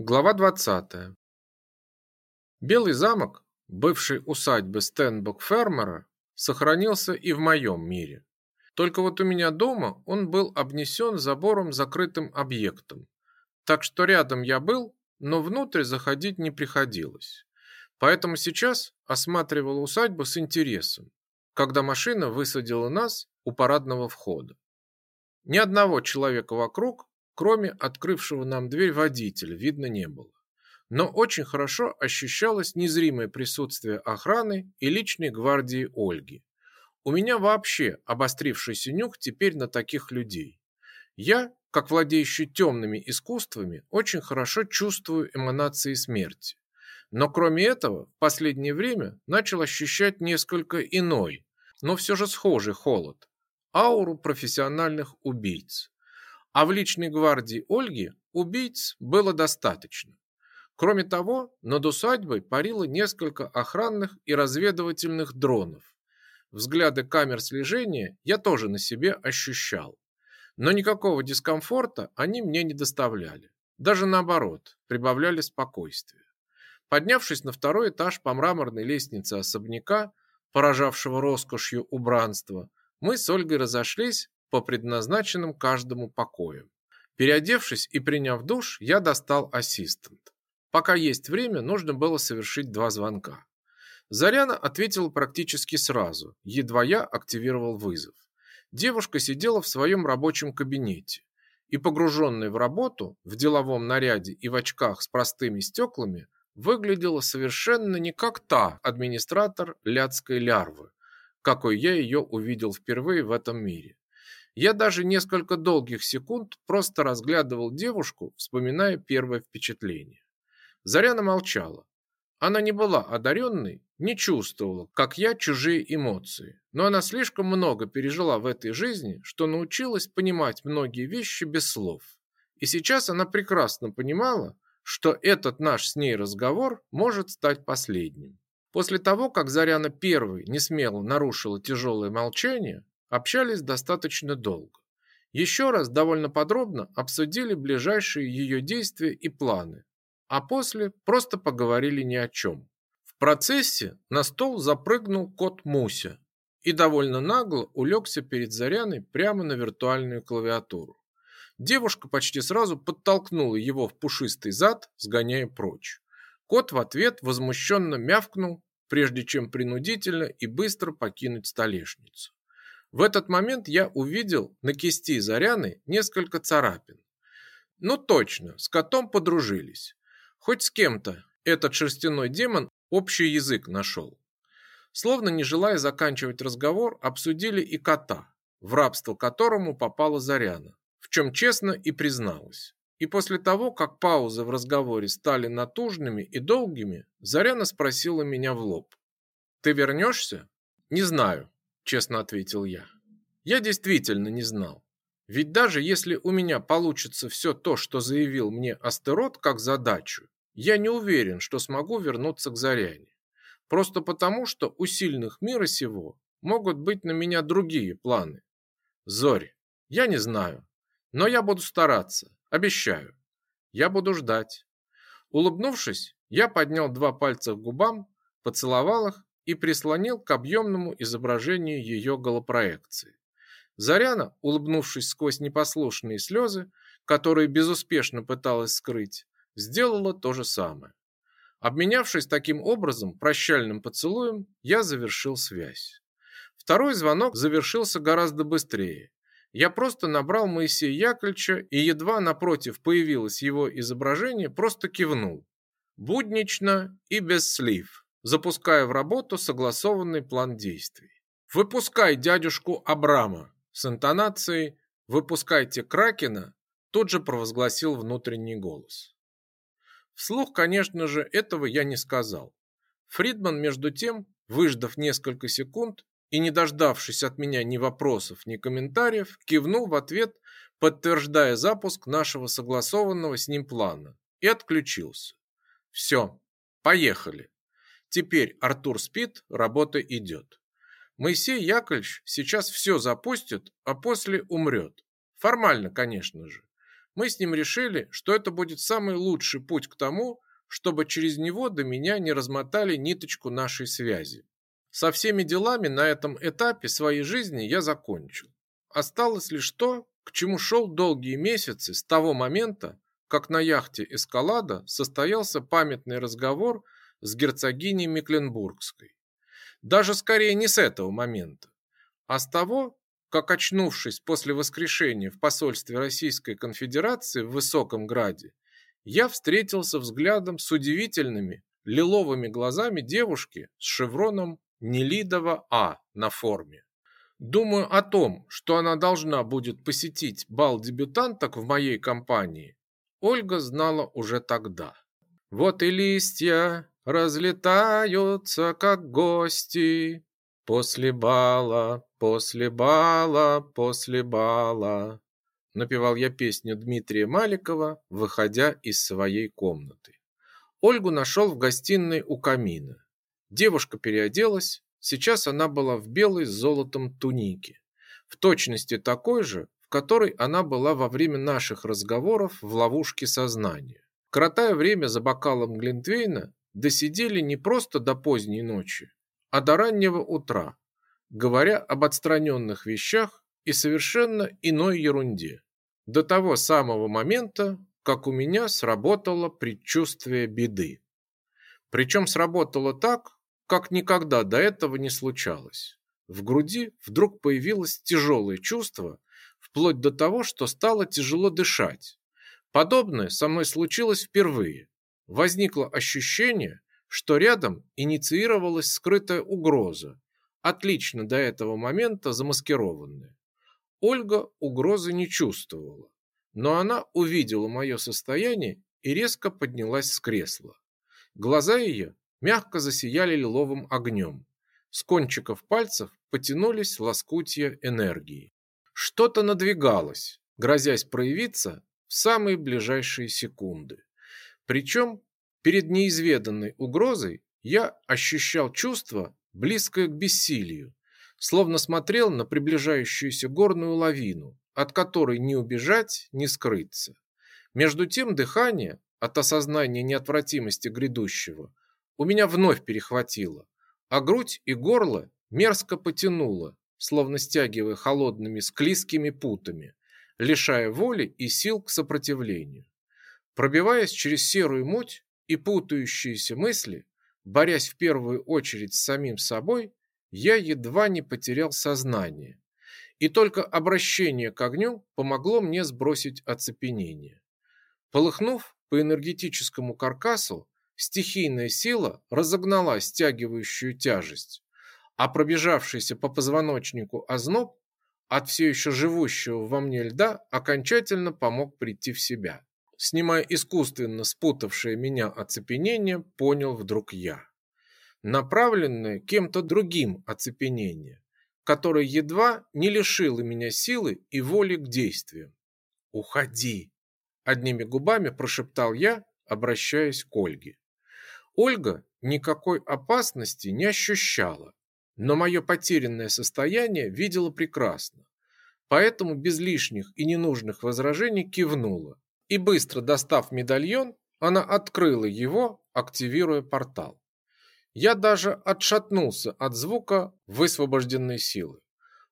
Глава 20. Белый замок, бывший усадьбы Стенбок-фермера, сохранился и в моем мире. Только вот у меня дома он был обнесен забором закрытым объектом. Так что рядом я был, но внутрь заходить не приходилось. Поэтому сейчас осматривал усадьбу с интересом, когда машина высадила нас у парадного входа. Ни одного человека вокруг, кроме открывшего нам дверь водителя, видно не было. Но очень хорошо ощущалось незримое присутствие охраны и личной гвардии Ольги. У меня вообще обострившийся нюх теперь на таких людей. Я, как владеющий темными искусствами, очень хорошо чувствую эманации смерти. Но кроме этого, в последнее время начал ощущать несколько иной, но все же схожий холод – ауру профессиональных убийц а в личной гвардии Ольги убийц было достаточно. Кроме того, над усадьбой парило несколько охранных и разведывательных дронов. Взгляды камер слежения я тоже на себе ощущал. Но никакого дискомфорта они мне не доставляли. Даже наоборот, прибавляли спокойствие. Поднявшись на второй этаж по мраморной лестнице особняка, поражавшего роскошью убранства, мы с Ольгой разошлись по предназначенным каждому покоям. Переодевшись и приняв душ, я достал ассистент. Пока есть время, нужно было совершить два звонка. Заряна ответила практически сразу, едва я активировал вызов. Девушка сидела в своем рабочем кабинете и, погруженная в работу, в деловом наряде и в очках с простыми стеклами, выглядела совершенно не как та администратор лядской лярвы, какой я ее увидел впервые в этом мире. Я даже несколько долгих секунд просто разглядывал девушку, вспоминая первое впечатление. Заряна молчала. Она не была одаренной, не чувствовала, как я, чужие эмоции. Но она слишком много пережила в этой жизни, что научилась понимать многие вещи без слов. И сейчас она прекрасно понимала, что этот наш с ней разговор может стать последним. После того, как Заряна первой не смело нарушила тяжелое молчание, Общались достаточно долго. Еще раз довольно подробно обсудили ближайшие ее действия и планы, а после просто поговорили ни о чем. В процессе на стол запрыгнул кот Муся и довольно нагло улегся перед Заряной прямо на виртуальную клавиатуру. Девушка почти сразу подтолкнула его в пушистый зад, сгоняя прочь. Кот в ответ возмущенно мявкнул, прежде чем принудительно и быстро покинуть столешницу. В этот момент я увидел на кисти Заряны несколько царапин. Ну точно, с котом подружились. Хоть с кем-то этот шерстяной демон общий язык нашел. Словно не желая заканчивать разговор, обсудили и кота, в рабство которому попала Заряна, в чем честно и призналась. И после того, как паузы в разговоре стали натужными и долгими, Заряна спросила меня в лоб. «Ты вернешься?» «Не знаю», честно ответил я. Я действительно не знал. Ведь даже если у меня получится все то, что заявил мне Астерот как задачу, я не уверен, что смогу вернуться к Заряне. Просто потому, что у сильных мира сего могут быть на меня другие планы. Зорь, я не знаю, но я буду стараться, обещаю. Я буду ждать. Улыбнувшись, я поднял два пальца к губам, поцеловал их и прислонил к объемному изображению ее голопроекции. Заряна, улыбнувшись сквозь непослушные слезы, которые безуспешно пыталась скрыть, сделала то же самое. Обменявшись таким образом прощальным поцелуем, я завершил связь. Второй звонок завершился гораздо быстрее. Я просто набрал Моисея Яковлевича и едва напротив появилось его изображение, просто кивнул. Буднично и без слив запуская в работу согласованный план действий. «Выпускай дядюшку Абрама!» С интонацией «Выпускайте Кракена!» тут же провозгласил внутренний голос. Вслух, конечно же, этого я не сказал. Фридман, между тем, выждав несколько секунд и не дождавшись от меня ни вопросов, ни комментариев, кивнул в ответ, подтверждая запуск нашего согласованного с ним плана, и отключился. Все, поехали. Теперь Артур спит, работа идет. Моисей Яковлевич сейчас все запустит, а после умрет. Формально, конечно же. Мы с ним решили, что это будет самый лучший путь к тому, чтобы через него до меня не размотали ниточку нашей связи. Со всеми делами на этом этапе своей жизни я закончил. Осталось лишь то, к чему шел долгие месяцы с того момента, как на яхте «Эскалада» состоялся памятный разговор с герцогиней Мекленбургской. Даже скорее не с этого момента, а с того, как, очнувшись после воскрешения в посольстве Российской Конфедерации в Высоком Граде, я встретился взглядом с удивительными лиловыми глазами девушки с шевроном Нелидова А на форме. Думаю о том, что она должна будет посетить бал дебютанток в моей компании, Ольга знала уже тогда. Вот и листья разлетаются, как гости, после бала, после бала, после бала. Напевал я песню Дмитрия Маликова, выходя из своей комнаты. Ольгу нашел в гостиной у камина. Девушка переоделась, сейчас она была в белой с золотом тунике, в точности такой же, в которой она была во время наших разговоров в ловушке сознания. Кротая время за бокалом Глинтвейна, досидели не просто до поздней ночи, а до раннего утра, говоря об отстраненных вещах и совершенно иной ерунде. До того самого момента, как у меня сработало предчувствие беды. Причем сработало так, как никогда до этого не случалось. В груди вдруг появилось тяжелое чувство, вплоть до того, что стало тяжело дышать. Подобное со мной случилось впервые. Возникло ощущение, что рядом инициировалась скрытая угроза, отлично до этого момента замаскированная. Ольга угрозы не чувствовала, но она увидела мое состояние и резко поднялась с кресла. Глаза ее мягко засияли лиловым огнем. С кончиков пальцев потянулись лоскутья энергии. Что-то надвигалось, грозясь проявиться в самые ближайшие секунды. Причем перед неизведанной угрозой я ощущал чувство, близкое к бессилию, словно смотрел на приближающуюся горную лавину, от которой ни убежать, ни скрыться. Между тем дыхание от осознания неотвратимости грядущего у меня вновь перехватило, а грудь и горло мерзко потянуло, словно стягивая холодными склизкими путами, лишая воли и сил к сопротивлению. Пробиваясь через серую муть и путающиеся мысли, борясь в первую очередь с самим собой, я едва не потерял сознание. И только обращение к огню помогло мне сбросить оцепенение. Полыхнув по энергетическому каркасу, стихийная сила разогнала стягивающую тяжесть, а пробежавшийся по позвоночнику озноб от все еще живущего во мне льда окончательно помог прийти в себя. Снимая искусственно спутавшее меня оцепенение, понял вдруг я. Направленное кем-то другим оцепенение, которое едва не лишило меня силы и воли к действиям. «Уходи!» – одними губами прошептал я, обращаясь к Ольге. Ольга никакой опасности не ощущала, но мое потерянное состояние видела прекрасно. Поэтому без лишних и ненужных возражений кивнула. И быстро достав медальон, она открыла его, активируя портал. Я даже отшатнулся от звука высвобожденной силы.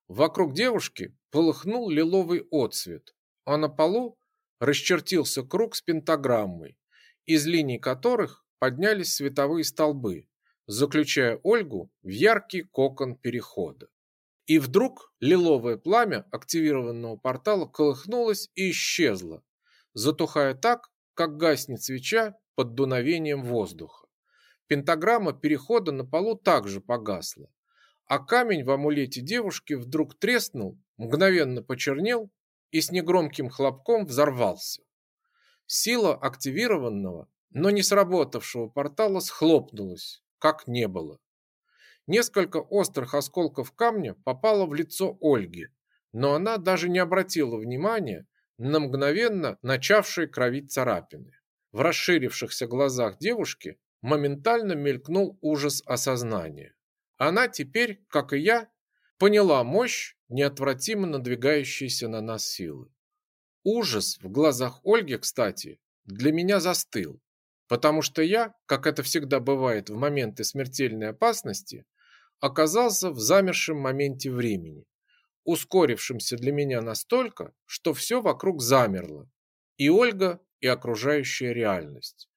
Вокруг девушки полыхнул лиловый отсвет, а на полу расчертился круг с пентаграммой, из линий которых поднялись световые столбы, заключая Ольгу в яркий кокон перехода. И вдруг лиловое пламя активированного портала колыхнулось и исчезло, затухая так, как гаснет свеча под дуновением воздуха. Пентаграмма перехода на полу также погасла, а камень в амулете девушки вдруг треснул, мгновенно почернел и с негромким хлопком взорвался. Сила активированного, но не сработавшего портала схлопнулась, как не было. Несколько острых осколков камня попало в лицо Ольги, но она даже не обратила внимания на мгновенно начавшие кровить царапины. В расширившихся глазах девушки моментально мелькнул ужас осознания. Она теперь, как и я, поняла мощь неотвратимо надвигающейся на нас силы. Ужас в глазах Ольги, кстати, для меня застыл, потому что я, как это всегда бывает в моменты смертельной опасности, оказался в замершем моменте времени, ускорившемся для меня настолько, что все вокруг замерло, и Ольга, и окружающая реальность.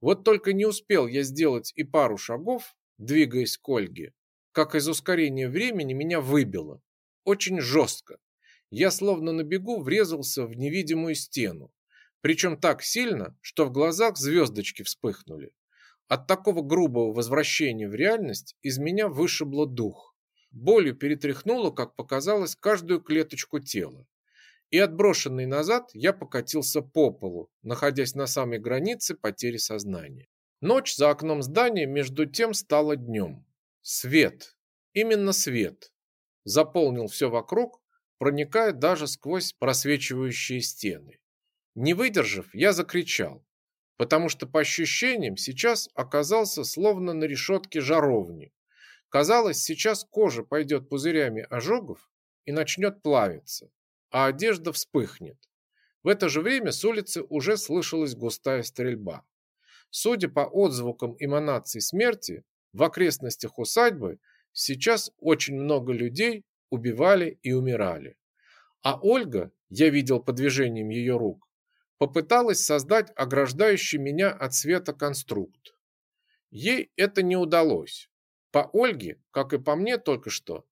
Вот только не успел я сделать и пару шагов, двигаясь к Ольге, как из ускорения времени меня выбило. Очень жестко. Я словно на бегу врезался в невидимую стену. Причем так сильно, что в глазах звездочки вспыхнули. От такого грубого возвращения в реальность из меня вышибло дух. Болью перетряхнуло, как показалось, каждую клеточку тела. И отброшенный назад я покатился по полу, находясь на самой границе потери сознания. Ночь за окном здания между тем стала днем. Свет, именно свет, заполнил все вокруг, проникая даже сквозь просвечивающие стены. Не выдержав, я закричал, потому что по ощущениям сейчас оказался словно на решетке жаровни. Казалось, сейчас кожа пойдет пузырями ожогов и начнет плавиться, а одежда вспыхнет. В это же время с улицы уже слышалась густая стрельба. Судя по отзвукам эманаций смерти, в окрестностях усадьбы сейчас очень много людей убивали и умирали. А Ольга, я видел по движениям ее рук, попыталась создать ограждающий меня от света конструкт. Ей это не удалось. По Ольге, как и по мне только что,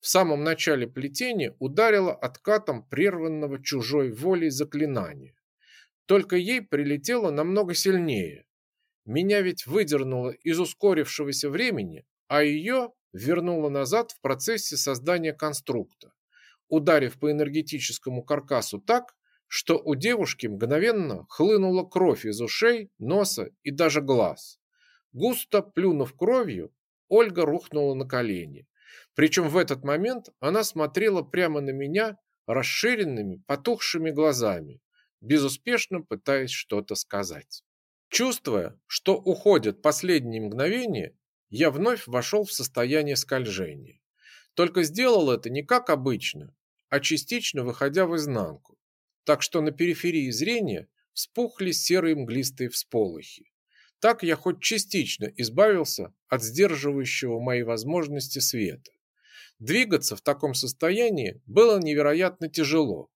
в самом начале плетения ударило откатом прерванного чужой волей заклинания. Только ей прилетело намного сильнее, меня ведь выдернуло из ускорившегося времени, а ее вернуло назад в процессе создания конструкта, ударив по энергетическому каркасу так, что у девушки мгновенно хлынула кровь из ушей, носа и даже глаз. Густо плюнув кровью, Ольга рухнула на колени. Причем в этот момент она смотрела прямо на меня расширенными, потухшими глазами, безуспешно пытаясь что-то сказать. Чувствуя, что уходят последние мгновения, я вновь вошел в состояние скольжения. Только сделал это не как обычно, а частично выходя в изнанку. Так что на периферии зрения вспухли серые мглистые всполохи. Так я хоть частично избавился от сдерживающего мои возможности света. Двигаться в таком состоянии было невероятно тяжело,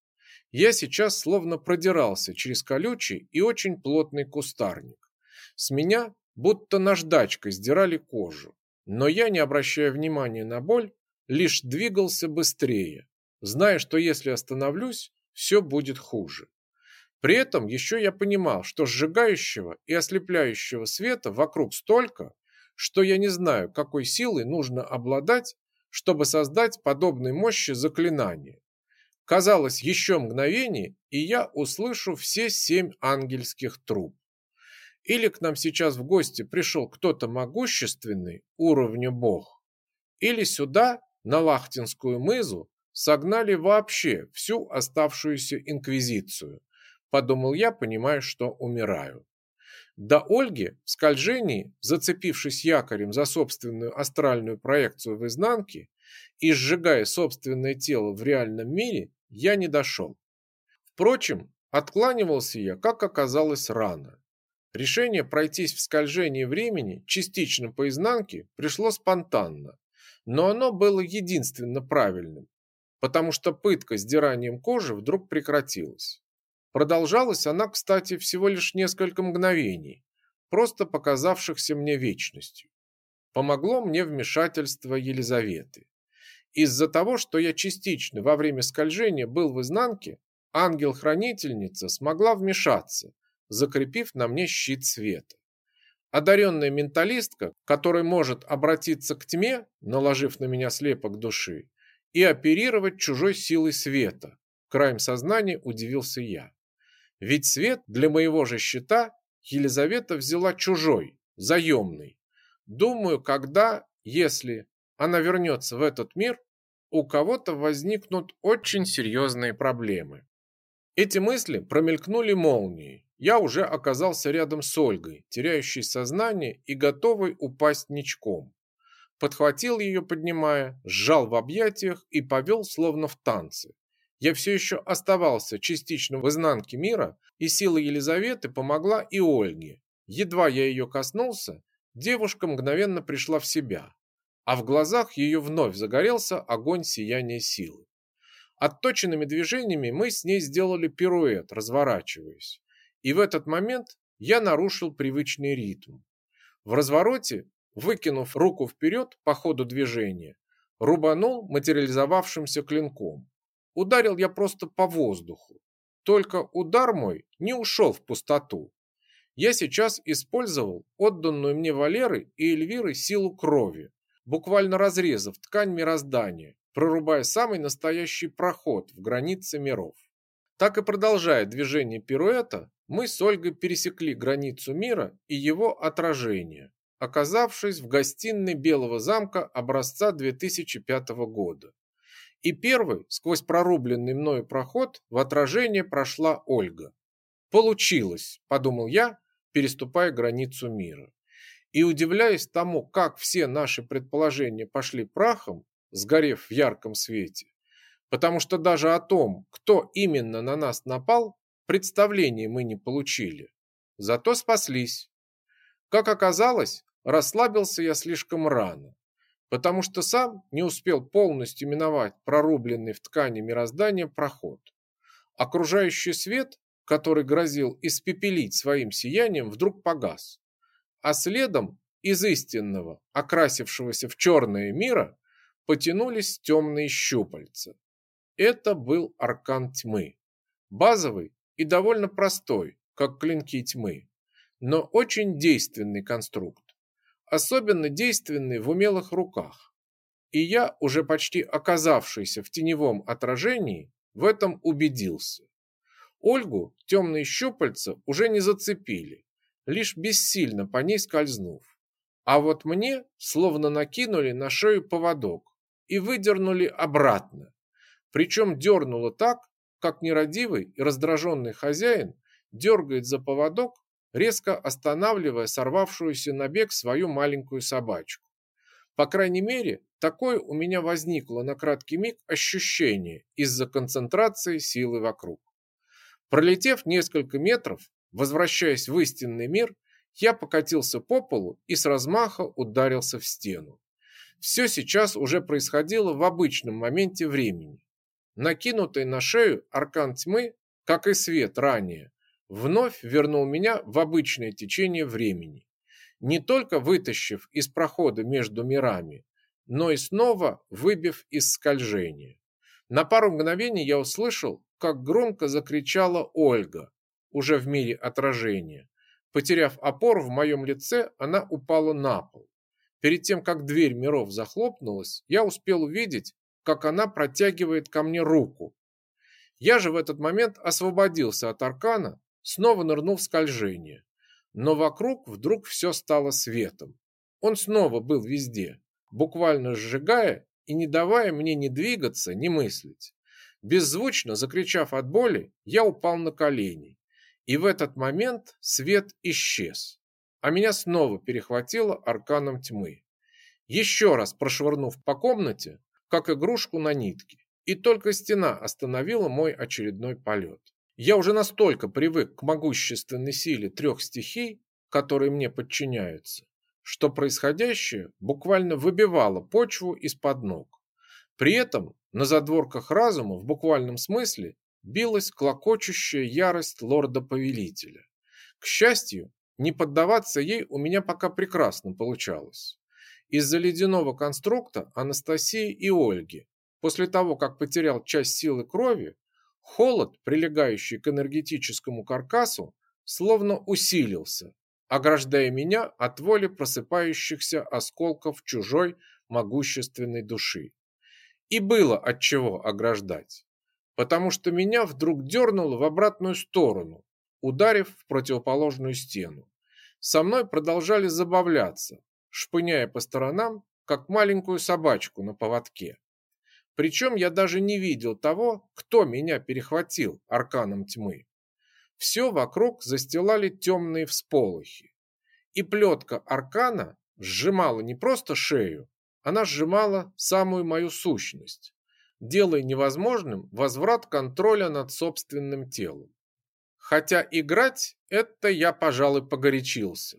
я сейчас словно продирался через колючий и очень плотный кустарник. С меня будто наждачкой сдирали кожу. Но я, не обращая внимания на боль, лишь двигался быстрее, зная, что если остановлюсь, все будет хуже. При этом еще я понимал, что сжигающего и ослепляющего света вокруг столько, что я не знаю, какой силой нужно обладать, чтобы создать подобной мощи заклинания. Казалось, еще мгновение, и я услышу все семь ангельских труб. Или к нам сейчас в гости пришел кто-то могущественный, уровня бог, или сюда, на Лахтинскую мызу, согнали вообще всю оставшуюся инквизицию. Подумал я, понимая, что умираю. До Ольги в скольжении, зацепившись якорем за собственную астральную проекцию в изнанке и сжигая собственное тело в реальном мире, я не дошел. Впрочем, откланивался я, как оказалось, рано. Решение пройтись в скольжении времени частично по изнанке пришло спонтанно, но оно было единственно правильным, потому что пытка сдиранием кожи вдруг прекратилась. Продолжалась она, кстати, всего лишь несколько мгновений, просто показавшихся мне вечностью. Помогло мне вмешательство Елизаветы. Из-за того, что я частично во время скольжения был в изнанке, ангел-хранительница смогла вмешаться, закрепив на мне щит света. Одаренная менталистка, которая может обратиться к тьме, наложив на меня слепок души, и оперировать чужой силой света. Краем сознания удивился я. Ведь свет для моего же щита Елизавета взяла чужой, заемный. Думаю, когда, если она вернется в этот мир, у кого-то возникнут очень серьезные проблемы. Эти мысли промелькнули молнией. Я уже оказался рядом с Ольгой, теряющей сознание и готовой упасть ничком. Подхватил ее, поднимая, сжал в объятиях и повел, словно в танце. Я все еще оставался частично в изнанке мира, и сила Елизаветы помогла и Ольге. Едва я ее коснулся, девушка мгновенно пришла в себя, а в глазах ее вновь загорелся огонь сияния силы. Отточенными движениями мы с ней сделали пируэт, разворачиваясь. И в этот момент я нарушил привычный ритм. В развороте, выкинув руку вперед по ходу движения, рубанул материализовавшимся клинком. Ударил я просто по воздуху. Только удар мой не ушел в пустоту. Я сейчас использовал отданную мне Валерой и Эльвирой силу крови, буквально разрезав ткань мироздания, прорубая самый настоящий проход в границы миров. Так и продолжая движение пируэта, мы с Ольгой пересекли границу мира и его отражение, оказавшись в гостиной Белого замка образца 2005 года. И первый, сквозь прорубленный мною проход, в отражение прошла Ольга. «Получилось», – подумал я, переступая границу мира. И удивляясь тому, как все наши предположения пошли прахом, сгорев в ярком свете, потому что даже о том, кто именно на нас напал, представления мы не получили. Зато спаслись. Как оказалось, расслабился я слишком рано, потому что сам не успел полностью миновать прорубленный в ткани мироздания проход. Окружающий свет, который грозил испепелить своим сиянием, вдруг погас, а следом из истинного, окрасившегося в черное мира, потянулись темные щупальца. Это был аркан тьмы. Базовый и довольно простой, как клинки тьмы, но очень действенный конструкт. Особенно действенный в умелых руках. И я, уже почти оказавшийся в теневом отражении, в этом убедился. Ольгу темные щупальца уже не зацепили, лишь бессильно по ней скользнув. А вот мне словно накинули на шею поводок, и выдернули обратно. Причем дернуло так, как нерадивый и раздраженный хозяин дергает за поводок, резко останавливая сорвавшуюся на бег свою маленькую собачку. По крайней мере, такое у меня возникло на краткий миг ощущение из-за концентрации силы вокруг. Пролетев несколько метров, возвращаясь в истинный мир, я покатился по полу и с размаха ударился в стену. Все сейчас уже происходило в обычном моменте времени. Накинутый на шею аркан тьмы, как и свет ранее, вновь вернул меня в обычное течение времени, не только вытащив из прохода между мирами, но и снова выбив из скольжения. На пару мгновений я услышал, как громко закричала Ольга, уже в мире отражения. Потеряв опору в моем лице, она упала на пол. Перед тем, как дверь миров захлопнулась, я успел увидеть, как она протягивает ко мне руку. Я же в этот момент освободился от аркана, снова нырнул в скольжение. Но вокруг вдруг все стало светом. Он снова был везде, буквально сжигая и не давая мне ни двигаться, ни мыслить. Беззвучно закричав от боли, я упал на колени. И в этот момент свет исчез а меня снова перехватило арканом тьмы. Еще раз прошвырнув по комнате, как игрушку на нитке, и только стена остановила мой очередной полет. Я уже настолько привык к могущественной силе трех стихий, которые мне подчиняются, что происходящее буквально выбивало почву из-под ног. При этом на задворках разума в буквальном смысле билась клокочущая ярость лорда-повелителя. К счастью, не поддаваться ей у меня пока прекрасно получалось. Из-за ледяного конструкта Анастасии и Ольги, после того, как потерял часть силы крови, холод, прилегающий к энергетическому каркасу, словно усилился, ограждая меня от воли просыпающихся осколков чужой могущественной души. И было от чего ограждать, потому что меня вдруг дернуло в обратную сторону, ударив в противоположную стену. Со мной продолжали забавляться, шпыняя по сторонам, как маленькую собачку на поводке. Причем я даже не видел того, кто меня перехватил арканом тьмы. Все вокруг застилали темные всполохи. И плетка аркана сжимала не просто шею, она сжимала самую мою сущность. делая невозможным возврат контроля над собственным телом. Хотя играть это я, пожалуй, погорячился.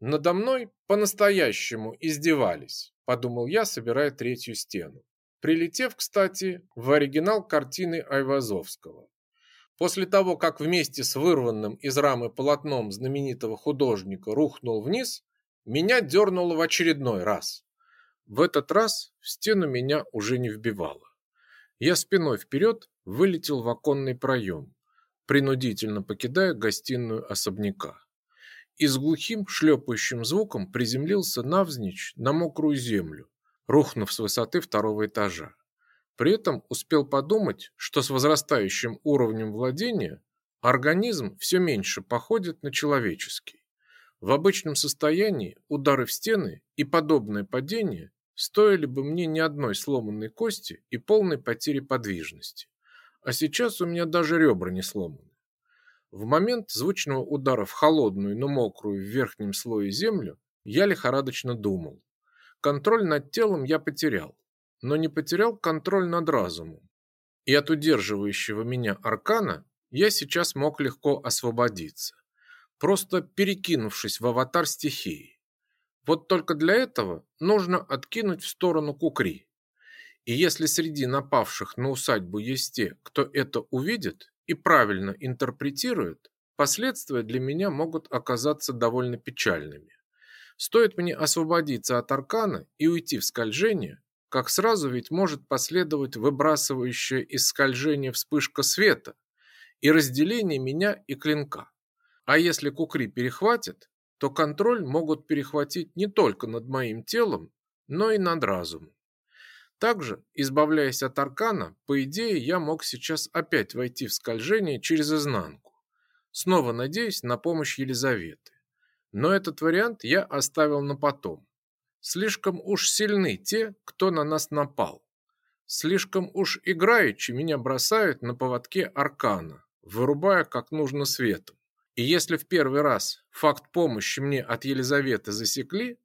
Надо мной по-настоящему издевались, подумал я, собирая третью стену. Прилетев, кстати, в оригинал картины Айвазовского. После того, как вместе с вырванным из рамы полотном знаменитого художника рухнул вниз, меня дернуло в очередной раз. В этот раз в стену меня уже не вбивало. Я спиной вперед вылетел в оконный проем, принудительно покидая гостиную особняка. И с глухим шлепающим звуком приземлился навзничь на мокрую землю, рухнув с высоты второго этажа. При этом успел подумать, что с возрастающим уровнем владения организм все меньше походит на человеческий. В обычном состоянии удары в стены и подобное падение стоили бы мне ни одной сломанной кости и полной потери подвижности. А сейчас у меня даже ребра не сломаны. В момент звучного удара в холодную, но мокрую в верхнем слое землю я лихорадочно думал. Контроль над телом я потерял, но не потерял контроль над разумом. И от удерживающего меня аркана я сейчас мог легко освободиться просто перекинувшись в аватар стихии. Вот только для этого нужно откинуть в сторону кукри. И если среди напавших на усадьбу есть те, кто это увидит и правильно интерпретирует, последствия для меня могут оказаться довольно печальными. Стоит мне освободиться от аркана и уйти в скольжение, как сразу ведь может последовать выбрасывающая из скольжения вспышка света и разделение меня и клинка. А если кукри перехватят, то контроль могут перехватить не только над моим телом, но и над разумом. Также, избавляясь от аркана, по идее, я мог сейчас опять войти в скольжение через изнанку, снова надеясь на помощь Елизаветы. Но этот вариант я оставил на потом. Слишком уж сильны те, кто на нас напал. Слишком уж играючи меня бросают на поводке аркана, вырубая как нужно светом. И если в первый раз факт помощи мне от Елизаветы засекли,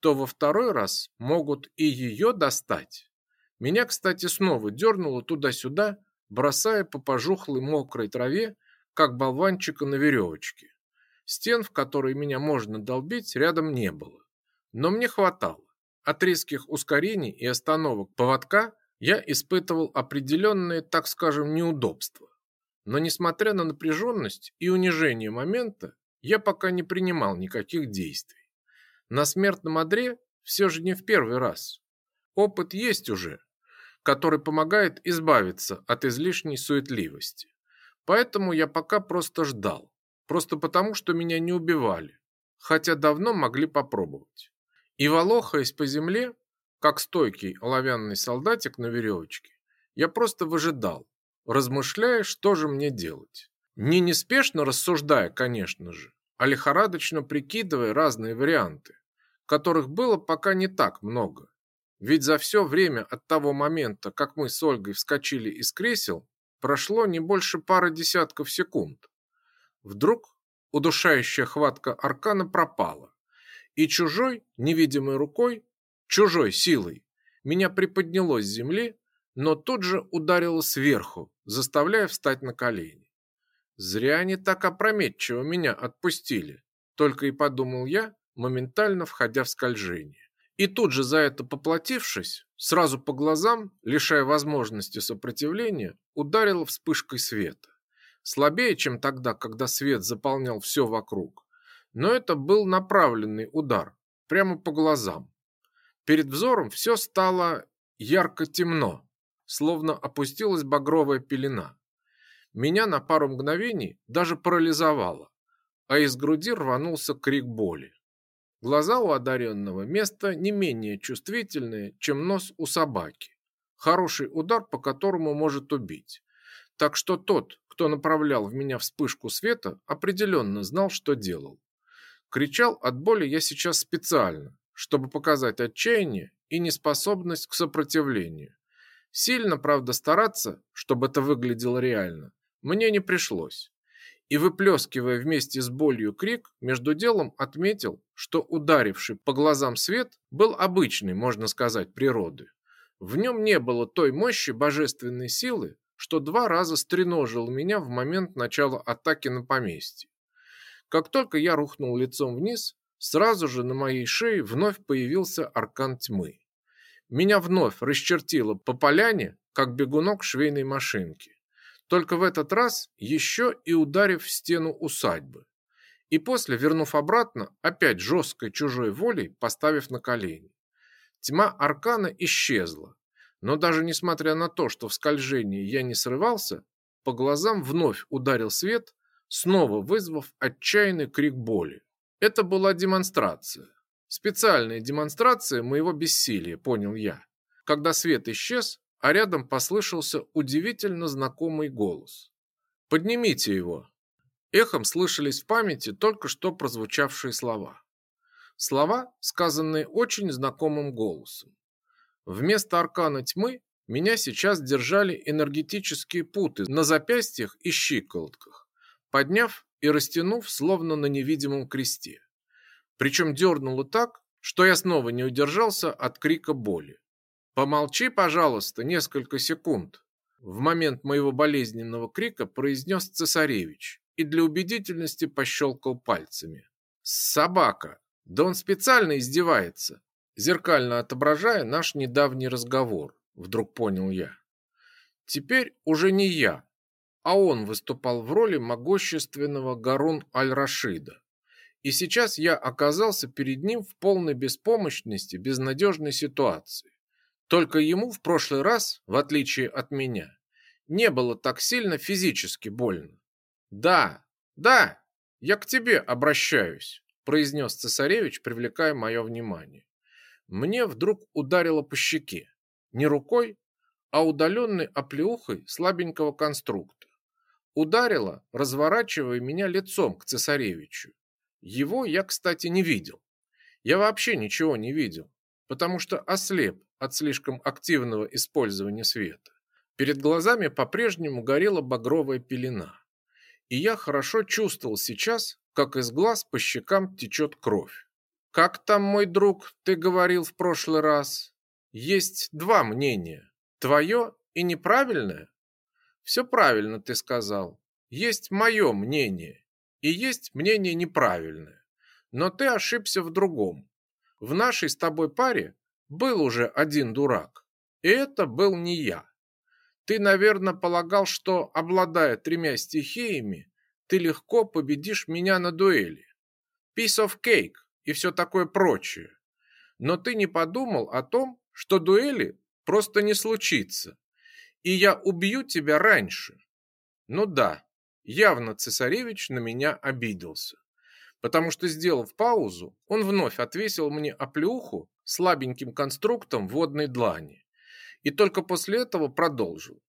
то во второй раз могут и ее достать. Меня, кстати, снова дернуло туда-сюда, бросая по пожухлой мокрой траве, как болванчика на веревочке. Стен, в которые меня можно долбить, рядом не было. Но мне хватало. От резких ускорений и остановок поводка я испытывал определенные, так скажем, неудобства. Но несмотря на напряженность и унижение момента, я пока не принимал никаких действий. На смертном одре все же не в первый раз. Опыт есть уже, который помогает избавиться от излишней суетливости. Поэтому я пока просто ждал. Просто потому, что меня не убивали, хотя давно могли попробовать. И волохаясь по земле, как стойкий оловянный солдатик на веревочке, я просто выжидал, размышляя, что же мне делать. Не неспешно рассуждая, конечно же, а лихорадочно прикидывая разные варианты, которых было пока не так много. Ведь за все время от того момента, как мы с Ольгой вскочили из кресел, прошло не больше пары десятков секунд. Вдруг удушающая хватка аркана пропала, и чужой, невидимой рукой, чужой силой, меня приподняло с земли но тут же ударило сверху, заставляя встать на колени. Зря они так опрометчиво меня отпустили, только и подумал я, моментально входя в скольжение. И тут же за это поплатившись, сразу по глазам, лишая возможности сопротивления, ударило вспышкой света. Слабее, чем тогда, когда свет заполнял все вокруг. Но это был направленный удар, прямо по глазам. Перед взором все стало ярко темно, словно опустилась багровая пелена. Меня на пару мгновений даже парализовало, а из груди рванулся крик боли. Глаза у одаренного место не менее чувствительное, чем нос у собаки. Хороший удар, по которому может убить. Так что тот, кто направлял в меня вспышку света, определенно знал, что делал. Кричал от боли я сейчас специально, чтобы показать отчаяние и неспособность к сопротивлению. Сильно, правда, стараться, чтобы это выглядело реально, мне не пришлось. И выплескивая вместе с болью крик, между делом отметил, что ударивший по глазам свет был обычный, можно сказать, природы. В нем не было той мощи божественной силы, что два раза стреножил меня в момент начала атаки на поместье. Как только я рухнул лицом вниз, сразу же на моей шее вновь появился аркан тьмы. Меня вновь расчертило по поляне, как бегунок швейной машинки. Только в этот раз еще и ударив в стену усадьбы. И после, вернув обратно, опять жесткой чужой волей поставив на колени. Тьма аркана исчезла. Но даже несмотря на то, что в скольжении я не срывался, по глазам вновь ударил свет, снова вызвав отчаянный крик боли. Это была демонстрация. Специальная демонстрация моего бессилия, понял я. Когда свет исчез, а рядом послышался удивительно знакомый голос. «Поднимите его!» Эхом слышались в памяти только что прозвучавшие слова. Слова, сказанные очень знакомым голосом. Вместо аркана тьмы меня сейчас держали энергетические путы на запястьях и щиколотках, подняв и растянув, словно на невидимом кресте. Причем дернуло так, что я снова не удержался от крика боли. «Помолчи, пожалуйста, несколько секунд», в момент моего болезненного крика произнес цесаревич и для убедительности пощелкал пальцами. «Собака! Да он специально издевается!» Зеркально отображая наш недавний разговор, вдруг понял я. Теперь уже не я, а он выступал в роли могущественного Гарун Аль-Рашида. И сейчас я оказался перед ним в полной беспомощности, безнадежной ситуации. Только ему в прошлый раз, в отличие от меня, не было так сильно физически больно. «Да, да, я к тебе обращаюсь», произнес цесаревич, привлекая мое внимание. Мне вдруг ударило по щеке. Не рукой, а удаленной оплеухой слабенького конструкта. Ударило, разворачивая меня лицом к цесаревичу. Его я, кстати, не видел. Я вообще ничего не видел, потому что ослеп от слишком активного использования света. Перед глазами по-прежнему горела багровая пелена. И я хорошо чувствовал сейчас, как из глаз по щекам течет кровь. «Как там, мой друг, ты говорил в прошлый раз? Есть два мнения. Твое и неправильное?» «Все правильно ты сказал. Есть мое мнение и есть мнение неправильное. Но ты ошибся в другом. В нашей с тобой паре был уже один дурак, и это был не я. Ты, наверное, полагал, что, обладая тремя стихиями, ты легко победишь меня на дуэли. Piece of cake и все такое прочее. Но ты не подумал о том, что дуэли просто не случится, и я убью тебя раньше. Ну да, Явно цесаревич на меня обиделся, потому что, сделав паузу, он вновь отвесил мне оплеуху слабеньким конструктом водной длани и только после этого продолжил.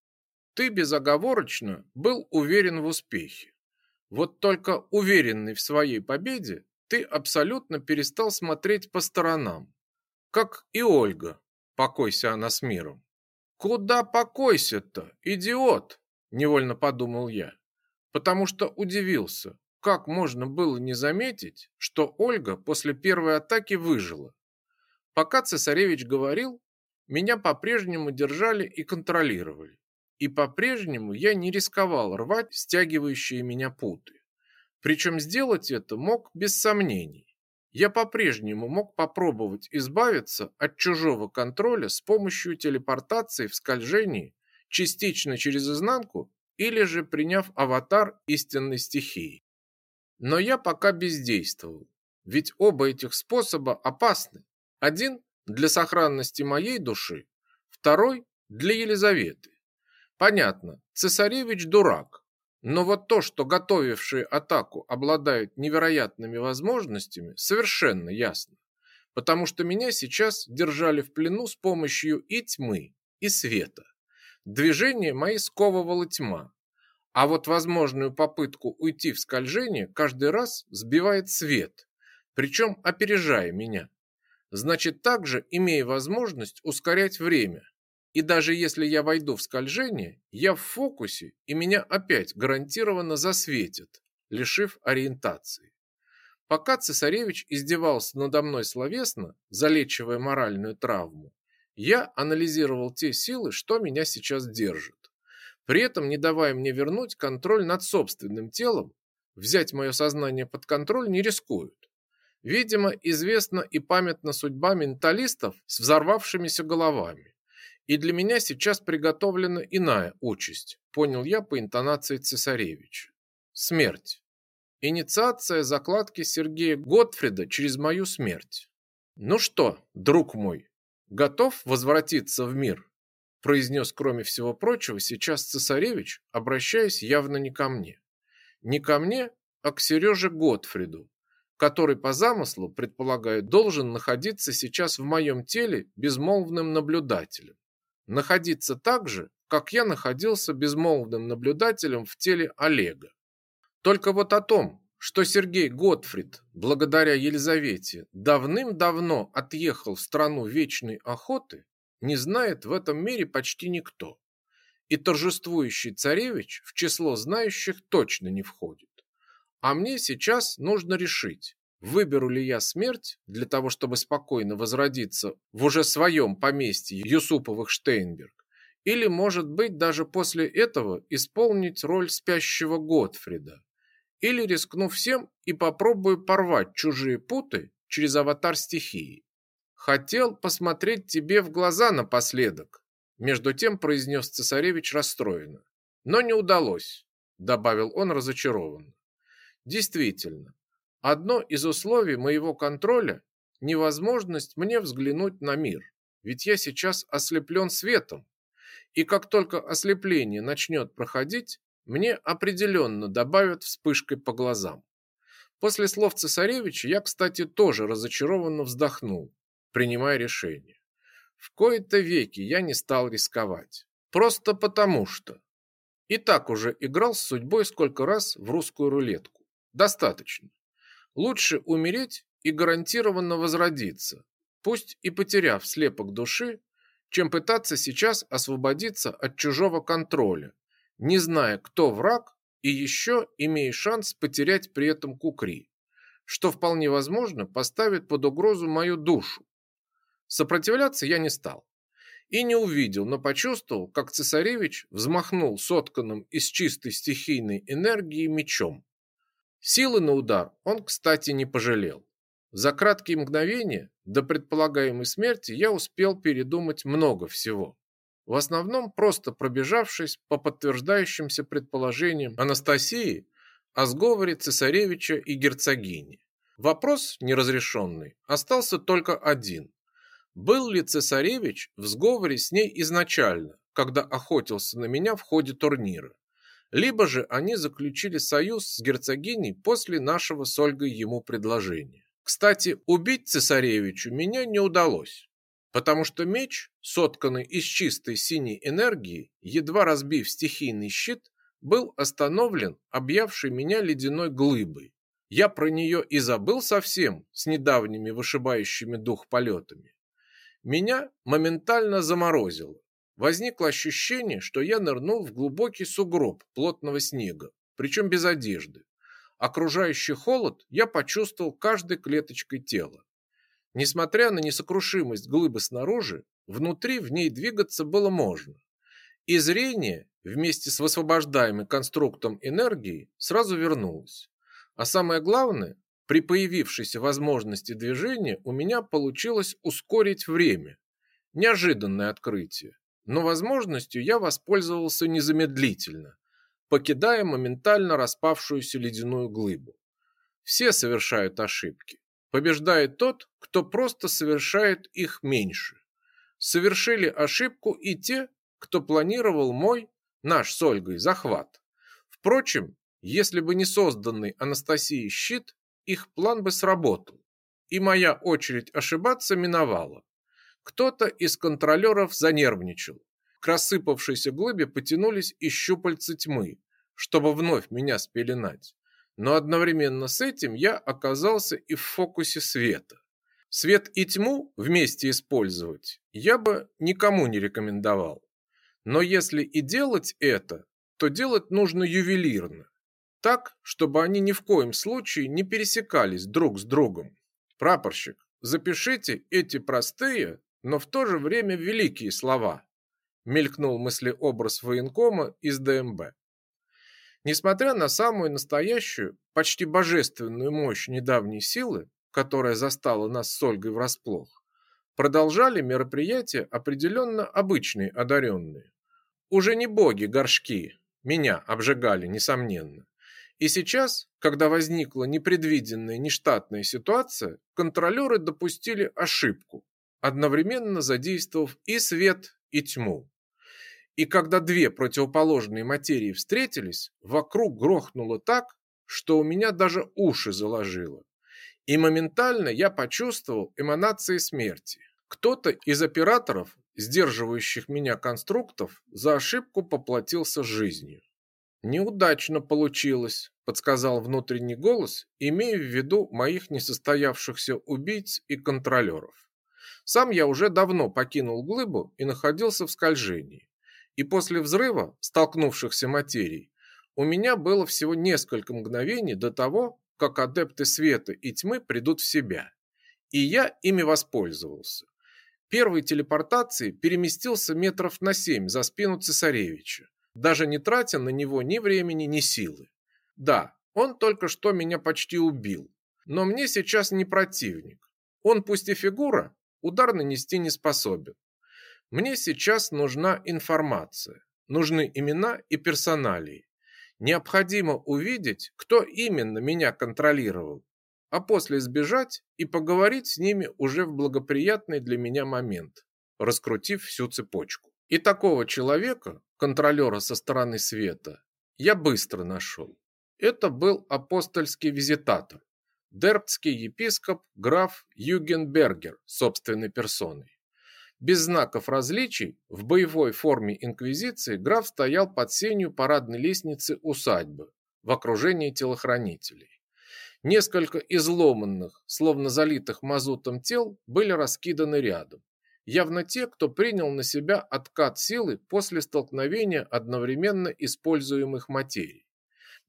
Ты безоговорочно был уверен в успехе. Вот только уверенный в своей победе, ты абсолютно перестал смотреть по сторонам. Как и Ольга, покойся она с миром. Куда покойся-то, идиот? Невольно подумал я потому что удивился, как можно было не заметить, что Ольга после первой атаки выжила. Пока цесаревич говорил, меня по-прежнему держали и контролировали. И по-прежнему я не рисковал рвать стягивающие меня путы. Причем сделать это мог без сомнений. Я по-прежнему мог попробовать избавиться от чужого контроля с помощью телепортации в скольжении частично через изнанку или же приняв аватар истинной стихии. Но я пока бездействовал, ведь оба этих способа опасны. Один для сохранности моей души, второй для Елизаветы. Понятно, цесаревич дурак, но вот то, что готовившие атаку обладают невероятными возможностями, совершенно ясно. Потому что меня сейчас держали в плену с помощью и тьмы, и света. Движение мои сковывала тьма, а вот возможную попытку уйти в скольжение каждый раз сбивает свет, причем опережая меня. Значит, также имея возможность ускорять время. И даже если я войду в скольжение, я в фокусе, и меня опять гарантированно засветит, лишив ориентации. Пока цесаревич издевался надо мной словесно, залечивая моральную травму, Я анализировал те силы, что меня сейчас держит. При этом не давая мне вернуть контроль над собственным телом, взять мое сознание под контроль не рискуют. Видимо, известна и памятна судьба менталистов с взорвавшимися головами. И для меня сейчас приготовлена иная участь, понял я по интонации цесаревича. Смерть. Инициация закладки Сергея Готфрида через мою смерть. Ну что, друг мой, готов возвратиться в мир? произнес, кроме всего прочего, сейчас цесаревич, обращаясь явно не ко мне. Не ко мне, а к Сереже Готфриду, который по замыслу, предполагаю, должен находиться сейчас в моем теле безмолвным наблюдателем. Находиться так же, как я находился безмолвным наблюдателем в теле Олега. Только вот о том, что Сергей Готфрид, благодаря Елизавете, давным-давно отъехал в страну вечной охоты, не знает в этом мире почти никто. И торжествующий царевич в число знающих точно не входит. А мне сейчас нужно решить, выберу ли я смерть для того, чтобы спокойно возродиться в уже своем поместье Юсуповых Штейнберг, или, может быть, даже после этого исполнить роль спящего Готфрида, или рискну всем и попробую порвать чужие путы через аватар стихии. Хотел посмотреть тебе в глаза напоследок, между тем произнес цесаревич расстроенно. Но не удалось, добавил он разочарованно. Действительно, одно из условий моего контроля – невозможность мне взглянуть на мир, ведь я сейчас ослеплен светом. И как только ослепление начнет проходить, мне определенно добавят вспышкой по глазам. После слов цесаревича я, кстати, тоже разочарованно вздохнул, принимая решение. В кои-то веки я не стал рисковать. Просто потому что. И так уже играл с судьбой сколько раз в русскую рулетку. Достаточно. Лучше умереть и гарантированно возродиться, пусть и потеряв слепок души, чем пытаться сейчас освободиться от чужого контроля, не зная, кто враг, и еще имея шанс потерять при этом кукри, что вполне возможно поставит под угрозу мою душу. Сопротивляться я не стал и не увидел, но почувствовал, как цесаревич взмахнул сотканным из чистой стихийной энергии мечом. Силы на удар он, кстати, не пожалел. За краткие мгновения до предполагаемой смерти я успел передумать много всего. В основном просто пробежавшись по подтверждающимся предположениям Анастасии о сговоре цесаревича и герцогини. Вопрос неразрешенный остался только один. Был ли цесаревич в сговоре с ней изначально, когда охотился на меня в ходе турнира? Либо же они заключили союз с герцогиней после нашего с Ольгой ему предложения. Кстати, убить цесаревичу меня не удалось, потому что меч, сотканный из чистой синей энергии, едва разбив стихийный щит, был остановлен объявшей меня ледяной глыбой. Я про нее и забыл совсем с недавними вышибающими дух полетами. Меня моментально заморозило, Возникло ощущение, что я нырнул в глубокий сугроб плотного снега, причем без одежды. Окружающий холод я почувствовал каждой клеточкой тела. Несмотря на несокрушимость глыбы снаружи, внутри в ней двигаться было можно. И зрение, вместе с высвобождаемым конструктом энергии, сразу вернулось. А самое главное, при появившейся возможности движения у меня получилось ускорить время. Неожиданное открытие но возможностью я воспользовался незамедлительно, покидая моментально распавшуюся ледяную глыбу. Все совершают ошибки. Побеждает тот, кто просто совершает их меньше. Совершили ошибку и те, кто планировал мой, наш с Ольгой, захват. Впрочем, если бы не созданный Анастасией щит, их план бы сработал, и моя очередь ошибаться миновала. Кто-то из контролеров занервничал. К рассыпавшейся глыбе потянулись и щупальца тьмы, чтобы вновь меня спеленать. Но одновременно с этим я оказался и в фокусе света. Свет и тьму вместе использовать я бы никому не рекомендовал. Но если и делать это, то делать нужно ювелирно. Так, чтобы они ни в коем случае не пересекались друг с другом. Прапорщик, запишите эти простые, но в то же время великие слова, мелькнул мыслеобраз военкома из ДМБ. Несмотря на самую настоящую, почти божественную мощь недавней силы, которая застала нас с Ольгой врасплох, продолжали мероприятие определенно обычные одаренные. Уже не боги горшки, меня обжигали, несомненно. И сейчас, когда возникла непредвиденная нештатная ситуация, контролеры допустили ошибку, одновременно задействовав и свет, и тьму. И когда две противоположные материи встретились, вокруг грохнуло так, что у меня даже уши заложило. И моментально я почувствовал эманации смерти. Кто-то из операторов, сдерживающих меня конструктов, за ошибку поплатился жизнью. Неудачно получилось, подсказал внутренний голос, имея в виду моих несостоявшихся убийц и контролеров. Сам я уже давно покинул глыбу и находился в скольжении. И после взрыва столкнувшихся материй у меня было всего несколько мгновений до того, как адепты света и тьмы придут в себя. И я ими воспользовался. Первой телепортации переместился метров на семь за спину цесаревича, даже не тратя на него ни времени, ни силы. Да, он только что меня почти убил, но мне сейчас не противник. Он пусть и фигура, удар нанести не способен. Мне сейчас нужна информация, нужны имена и персоналии. Необходимо увидеть, кто именно меня контролировал, а после сбежать и поговорить с ними уже в благоприятный для меня момент, раскрутив всю цепочку. И такого человека, контролера со стороны света, я быстро нашел. Это был апостольский визитатор, дербтский епископ граф Югенбергер собственной персоной. Без знаков различий, в боевой форме инквизиции граф стоял под сенью парадной лестницы усадьбы в окружении телохранителей. Несколько изломанных, словно залитых мазутом тел, были раскиданы рядом. Явно те, кто принял на себя откат силы после столкновения одновременно используемых материй.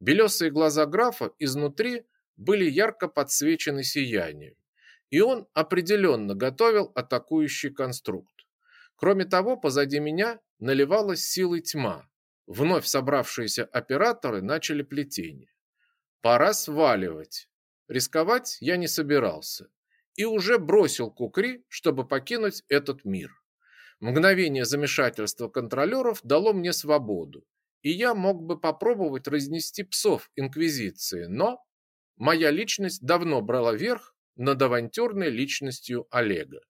Белесые глаза графа изнутри были ярко подсвечены сиянием, и он определенно готовил атакующий конструкт. Кроме того, позади меня наливалась силой тьма. Вновь собравшиеся операторы начали плетение. Пора сваливать. Рисковать я не собирался и уже бросил кукри, чтобы покинуть этот мир. Мгновение замешательства контролеров дало мне свободу, и я мог бы попробовать разнести псов инквизиции, но моя личность давно брала верх над авантюрной личностью Олега.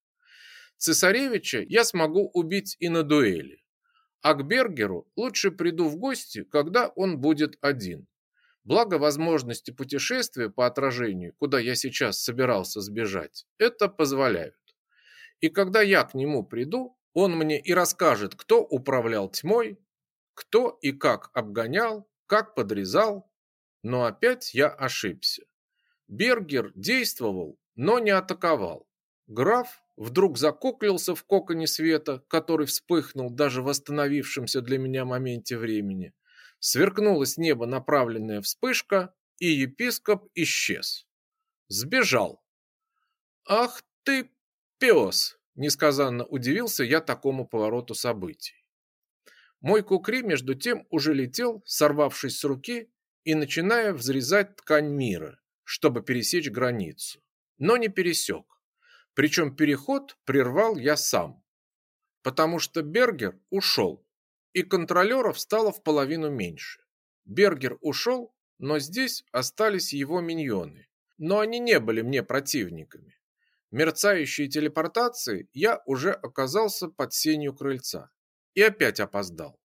Цесаревича я смогу убить и на дуэли, а к Бергеру лучше приду в гости, когда он будет один. Благо возможности путешествия по отражению, куда я сейчас собирался сбежать, это позволяют. И когда я к нему приду, он мне и расскажет, кто управлял тьмой, кто и как обгонял, как подрезал. Но опять я ошибся. Бергер действовал, но не атаковал. Граф вдруг закоклился в коконе света, который вспыхнул даже в восстановившемся для меня моменте времени Сверкнула с неба направленная вспышка, и епископ исчез. Сбежал. «Ах ты, пес!» – несказанно удивился я такому повороту событий. Мой кукри, между тем, уже летел, сорвавшись с руки и начиная взрезать ткань мира, чтобы пересечь границу. Но не пересек. Причем переход прервал я сам, потому что Бергер ушел и контролеров стало в половину меньше. Бергер ушел, но здесь остались его миньоны. Но они не были мне противниками. Мерцающей телепортации я уже оказался под сенью крыльца. И опять опоздал,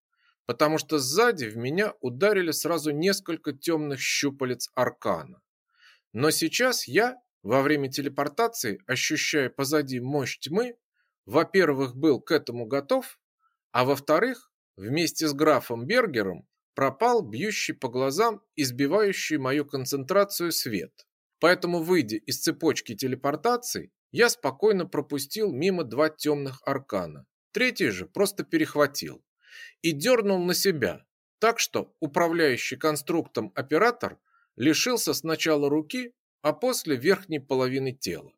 потому что сзади в меня ударили сразу несколько темных щупалец аркана. Но сейчас я, во время телепортации, ощущая позади мощь тьмы, во-первых, был к этому готов, а во-вторых, Вместе с графом Бергером пропал бьющий по глазам и сбивающий мою концентрацию свет. Поэтому, выйдя из цепочки телепортации, я спокойно пропустил мимо два темных аркана. Третий же просто перехватил и дернул на себя, так что управляющий конструктом оператор лишился сначала руки, а после верхней половины тела.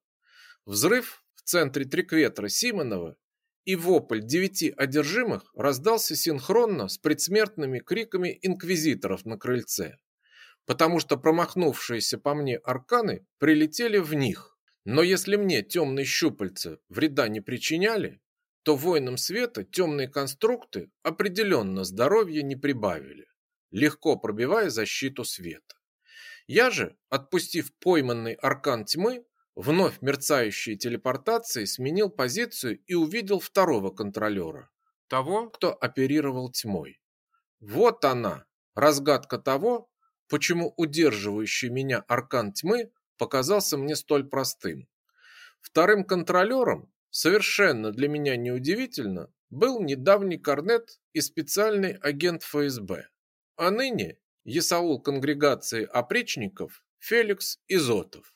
Взрыв в центре трикветра Симонова, и вопль девяти одержимых раздался синхронно с предсмертными криками инквизиторов на крыльце, потому что промахнувшиеся по мне арканы прилетели в них. Но если мне темные щупальца вреда не причиняли, то воинам света темные конструкты определенно здоровья не прибавили, легко пробивая защиту света. Я же, отпустив пойманный аркан тьмы, вновь мерцающей телепортацией сменил позицию и увидел второго контролера, того, кто оперировал тьмой. Вот она, разгадка того, почему удерживающий меня аркан тьмы показался мне столь простым. Вторым контролером, совершенно для меня неудивительно, был недавний корнет и специальный агент ФСБ, а ныне Есаул конгрегации опричников Феликс Изотов.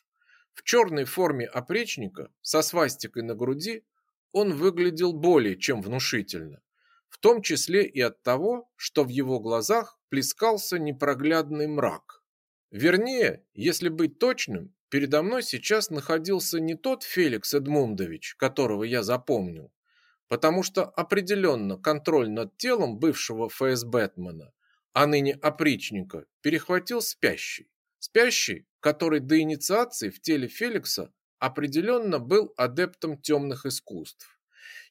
В черной форме опричника со свастикой на груди он выглядел более чем внушительно, в том числе и от того, что в его глазах плескался непроглядный мрак. Вернее, если быть точным, передо мной сейчас находился не тот Феликс Эдмундович, которого я запомнил, потому что определенно контроль над телом бывшего ФСБэтмена, а ныне опричника, перехватил спящий. Спящий, который до инициации в теле Феликса определенно был адептом темных искусств.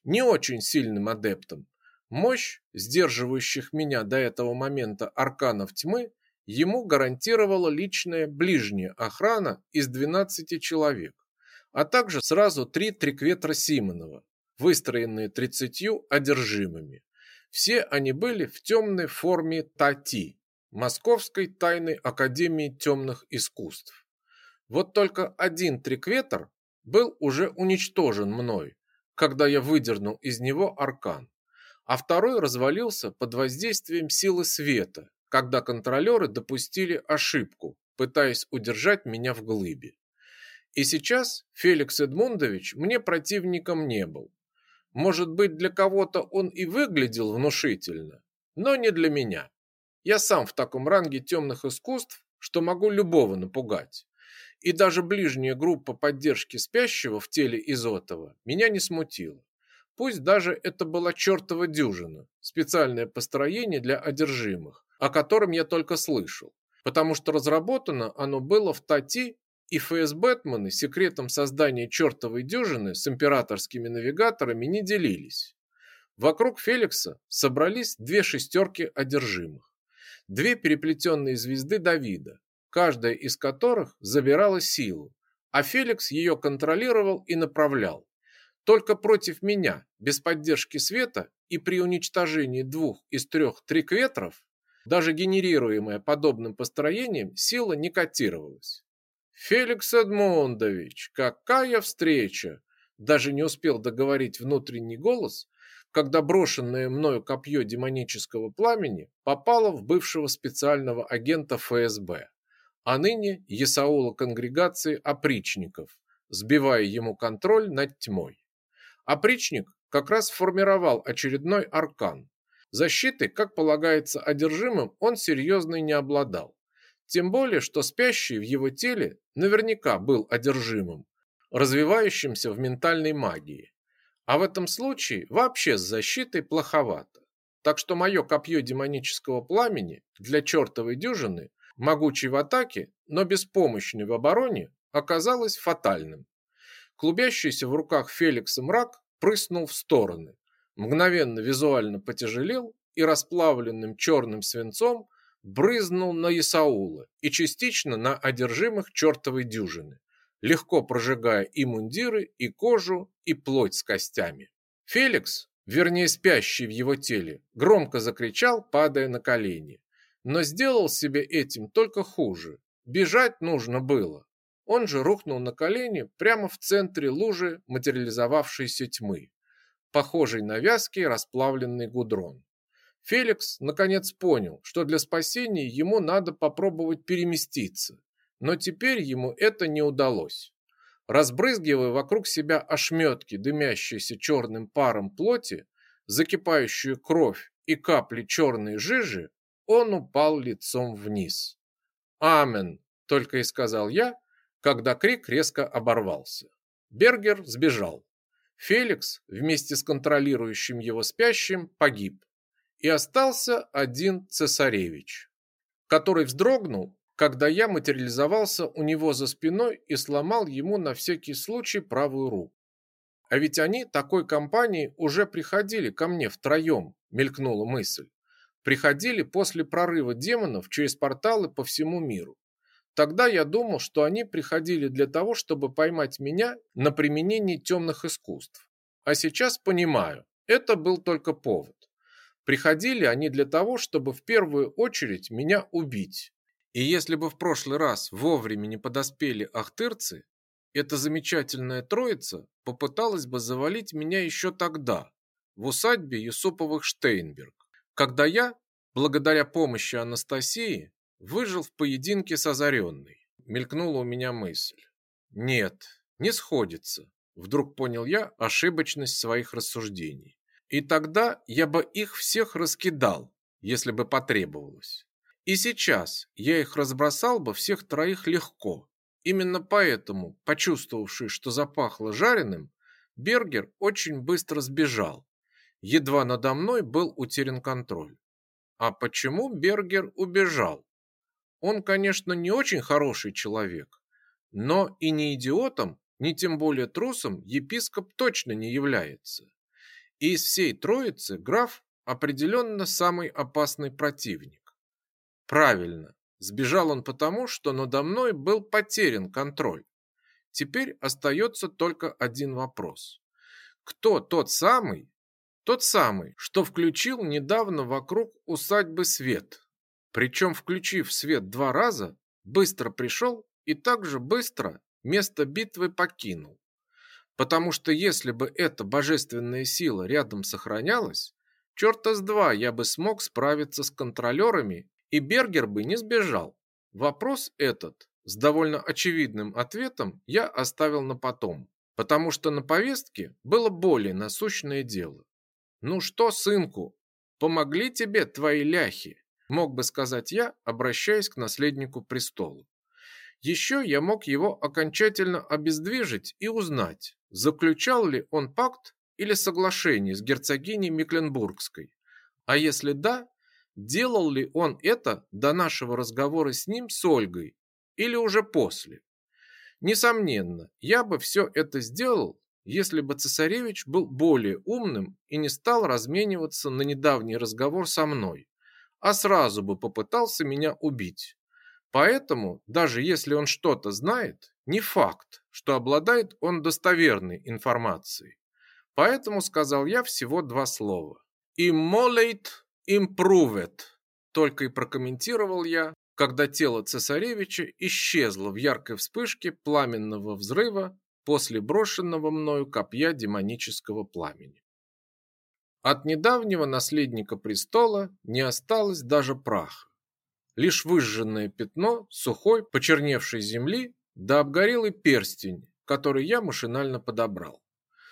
Не очень сильным адептом. Мощь, сдерживающих меня до этого момента арканов тьмы, ему гарантировала личная ближняя охрана из 12 человек, а также сразу три трикветра Симонова, выстроенные 30 одержимыми. Все они были в темной форме тати, Московской тайной академии темных искусств. Вот только один трикветр был уже уничтожен мной, когда я выдернул из него аркан, а второй развалился под воздействием силы света, когда контролеры допустили ошибку, пытаясь удержать меня в глыбе. И сейчас Феликс Эдмундович мне противником не был. Может быть, для кого-то он и выглядел внушительно, но не для меня. Я сам в таком ранге темных искусств, что могу любого напугать. И даже ближняя группа поддержки спящего в теле Изотова меня не смутила. Пусть даже это была чертова дюжина, специальное построение для одержимых, о котором я только слышал, потому что разработано оно было в Тати, и ФСБэтмены секретом создания чертовой дюжины с императорскими навигаторами не делились. Вокруг Феликса собрались две шестерки одержимых две переплетенные звезды Давида, каждая из которых забирала силу, а Феликс ее контролировал и направлял. Только против меня, без поддержки света и при уничтожении двух из трех трикветров, даже генерируемая подобным построением, сила не котировалась. «Феликс Эдмондович, какая встреча!» Даже не успел договорить внутренний голос, когда брошенное мною копье демонического пламени попало в бывшего специального агента ФСБ, а ныне Есаула конгрегации опричников, сбивая ему контроль над тьмой. Опричник как раз формировал очередной аркан. Защиты, как полагается одержимым, он серьезной не обладал. Тем более, что спящий в его теле наверняка был одержимым, развивающимся в ментальной магии. А в этом случае вообще с защитой плоховато. Так что мое копье демонического пламени для чертовой дюжины, могучей в атаке, но беспомощной в обороне, оказалось фатальным. Клубящийся в руках Феликса мрак прыснул в стороны, мгновенно визуально потяжелел и расплавленным черным свинцом брызнул на Исаула и частично на одержимых чертовой дюжины легко прожигая и мундиры, и кожу, и плоть с костями. Феликс, вернее спящий в его теле, громко закричал, падая на колени. Но сделал себе этим только хуже. Бежать нужно было. Он же рухнул на колени прямо в центре лужи материализовавшейся тьмы, похожей на вязкий расплавленный гудрон. Феликс наконец понял, что для спасения ему надо попробовать переместиться, но теперь ему это не удалось. Разбрызгивая вокруг себя ошметки, дымящиеся черным паром плоти, закипающую кровь и капли черной жижи, он упал лицом вниз. «Амен!» – только и сказал я, когда крик резко оборвался. Бергер сбежал. Феликс вместе с контролирующим его спящим погиб. И остался один цесаревич, который вздрогнул, когда я материализовался у него за спиной и сломал ему на всякий случай правую руку. А ведь они такой компанией уже приходили ко мне втроем, мелькнула мысль. Приходили после прорыва демонов через порталы по всему миру. Тогда я думал, что они приходили для того, чтобы поймать меня на применении темных искусств. А сейчас понимаю, это был только повод. Приходили они для того, чтобы в первую очередь меня убить. И если бы в прошлый раз вовремя не подоспели ахтырцы, эта замечательная троица попыталась бы завалить меня еще тогда, в усадьбе Юсуповых Штейнберг, когда я, благодаря помощи Анастасии, выжил в поединке с озаренной. Мелькнула у меня мысль. Нет, не сходится. Вдруг понял я ошибочность своих рассуждений. И тогда я бы их всех раскидал, если бы потребовалось. И сейчас я их разбросал бы всех троих легко. Именно поэтому, почувствовавший, что запахло жареным, Бергер очень быстро сбежал. Едва надо мной был утерян контроль. А почему Бергер убежал? Он, конечно, не очень хороший человек, но и не идиотом, ни тем более трусом епископ точно не является. И из всей троицы граф определенно самый опасный противник. Правильно, сбежал он потому, что надо мной был потерян контроль. Теперь остается только один вопрос. Кто тот самый, тот самый, что включил недавно вокруг усадьбы свет? Причем, включив свет два раза, быстро пришел и также быстро место битвы покинул. Потому что если бы эта божественная сила рядом сохранялась, черта с два я бы смог справиться с контролерами, и Бергер бы не сбежал. Вопрос этот с довольно очевидным ответом я оставил на потом, потому что на повестке было более насущное дело. «Ну что, сынку, помогли тебе твои ляхи?» Мог бы сказать я, обращаясь к наследнику престола. Еще я мог его окончательно обездвижить и узнать, заключал ли он пакт или соглашение с герцогиней Мекленбургской. А если да, делал ли он это до нашего разговора с ним с Ольгой или уже после? Несомненно, я бы все это сделал, если бы цесаревич был более умным и не стал размениваться на недавний разговор со мной а сразу бы попытался меня убить. Поэтому, даже если он что-то знает, не факт, что обладает он достоверной информацией. Поэтому сказал я всего два слова. «Immolate improved», только и прокомментировал я, когда тело цесаревича исчезло в яркой вспышке пламенного взрыва после брошенного мною копья демонического пламени. От недавнего наследника престола не осталось даже праха. Лишь выжженное пятно сухой, почерневшей земли да обгорелый перстень, который я машинально подобрал.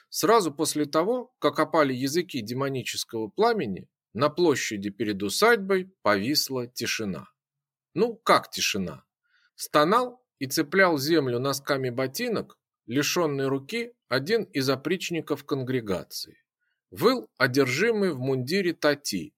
Сразу после того, как опали языки демонического пламени, на площади перед усадьбой повисла тишина. Ну, как тишина? Стонал и цеплял землю носками ботинок, лишенный руки, один из опричников конгрегации. Выл одержимый в мундире Тати.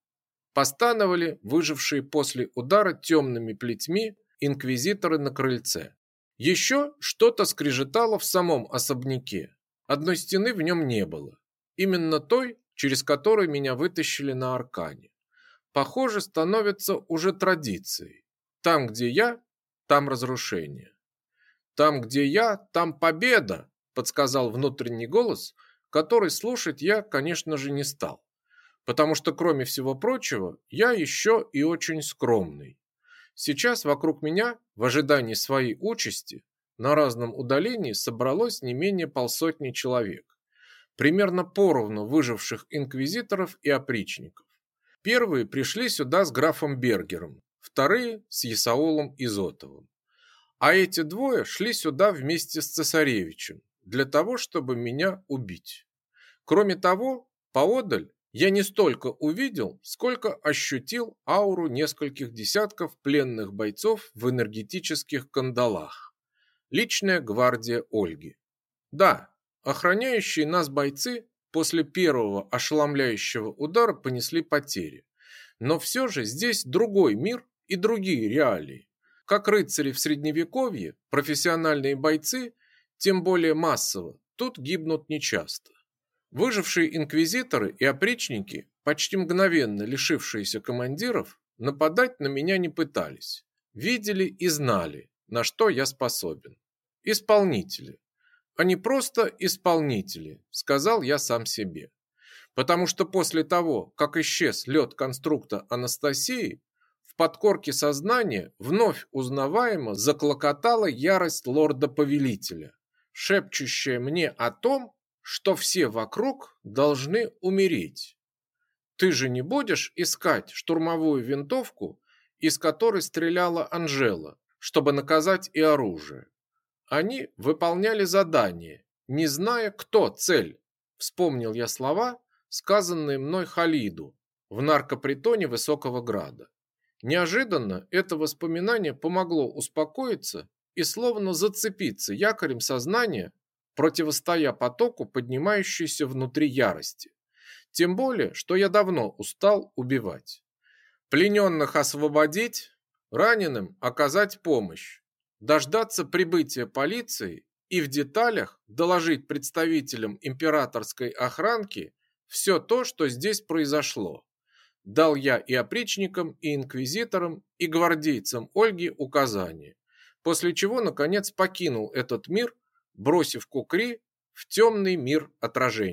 Постановали выжившие после удара темными плетьми инквизиторы на крыльце. Еще что-то скрежетало в самом особняке. Одной стены в нем не было. Именно той, через которую меня вытащили на аркане. Похоже, становится уже традицией. Там, где я, там разрушение. Там, где я, там победа, подсказал внутренний голос – который слушать я, конечно же, не стал. Потому что, кроме всего прочего, я еще и очень скромный. Сейчас вокруг меня, в ожидании своей участи, на разном удалении собралось не менее полсотни человек. Примерно поровну выживших инквизиторов и опричников. Первые пришли сюда с графом Бергером, вторые с Исаулом Изотовым. А эти двое шли сюда вместе с цесаревичем, для того, чтобы меня убить. Кроме того, поодаль я не столько увидел, сколько ощутил ауру нескольких десятков пленных бойцов в энергетических кандалах. Личная гвардия Ольги. Да, Охраняющие нас бойцы после первого ошеломляющего удара понесли потери. Но все же здесь другой мир и другие реалии. Как рыцари в средневековье, профессиональные бойцы, тем более массово, тут гибнут нечасто. Выжившие инквизиторы и опричники, почти мгновенно лишившиеся командиров, нападать на меня не пытались. Видели и знали, на что я способен. Исполнители. Они просто исполнители, сказал я сам себе. Потому что после того, как исчез лед конструкта Анастасии, в подкорке сознания вновь узнаваемо заклокотала ярость лорда-повелителя, шепчущая мне о том, что все вокруг должны умереть. Ты же не будешь искать штурмовую винтовку, из которой стреляла Анжела, чтобы наказать и оружие. Они выполняли задание, не зная, кто цель. Вспомнил я слова, сказанные мной Халиду в наркопритоне Высокого Града. Неожиданно это воспоминание помогло успокоиться и словно зацепиться якорем сознания противостоя потоку поднимающейся внутри ярости. Тем более, что я давно устал убивать. Плененных освободить, раненым оказать помощь, дождаться прибытия полиции и в деталях доложить представителям императорской охранки все то, что здесь произошло. Дал я и опричникам, и инквизиторам, и гвардейцам Ольги указания, после чего, наконец, покинул этот мир бросив Кукри в темный мир отражений.